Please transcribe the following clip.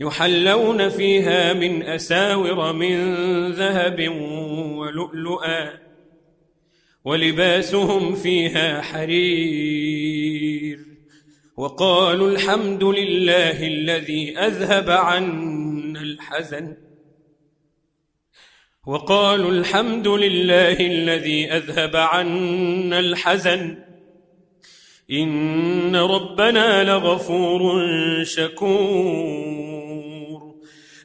يحلون فيها من أساور من ذهب ولؤلؤا ولباسهم فيها حرير وقالوا الحمد لله الذي أذهب عنا الحزن وقالوا الحمد لله الذي أذهب عنا الحزن إن ربنا لغفور شكور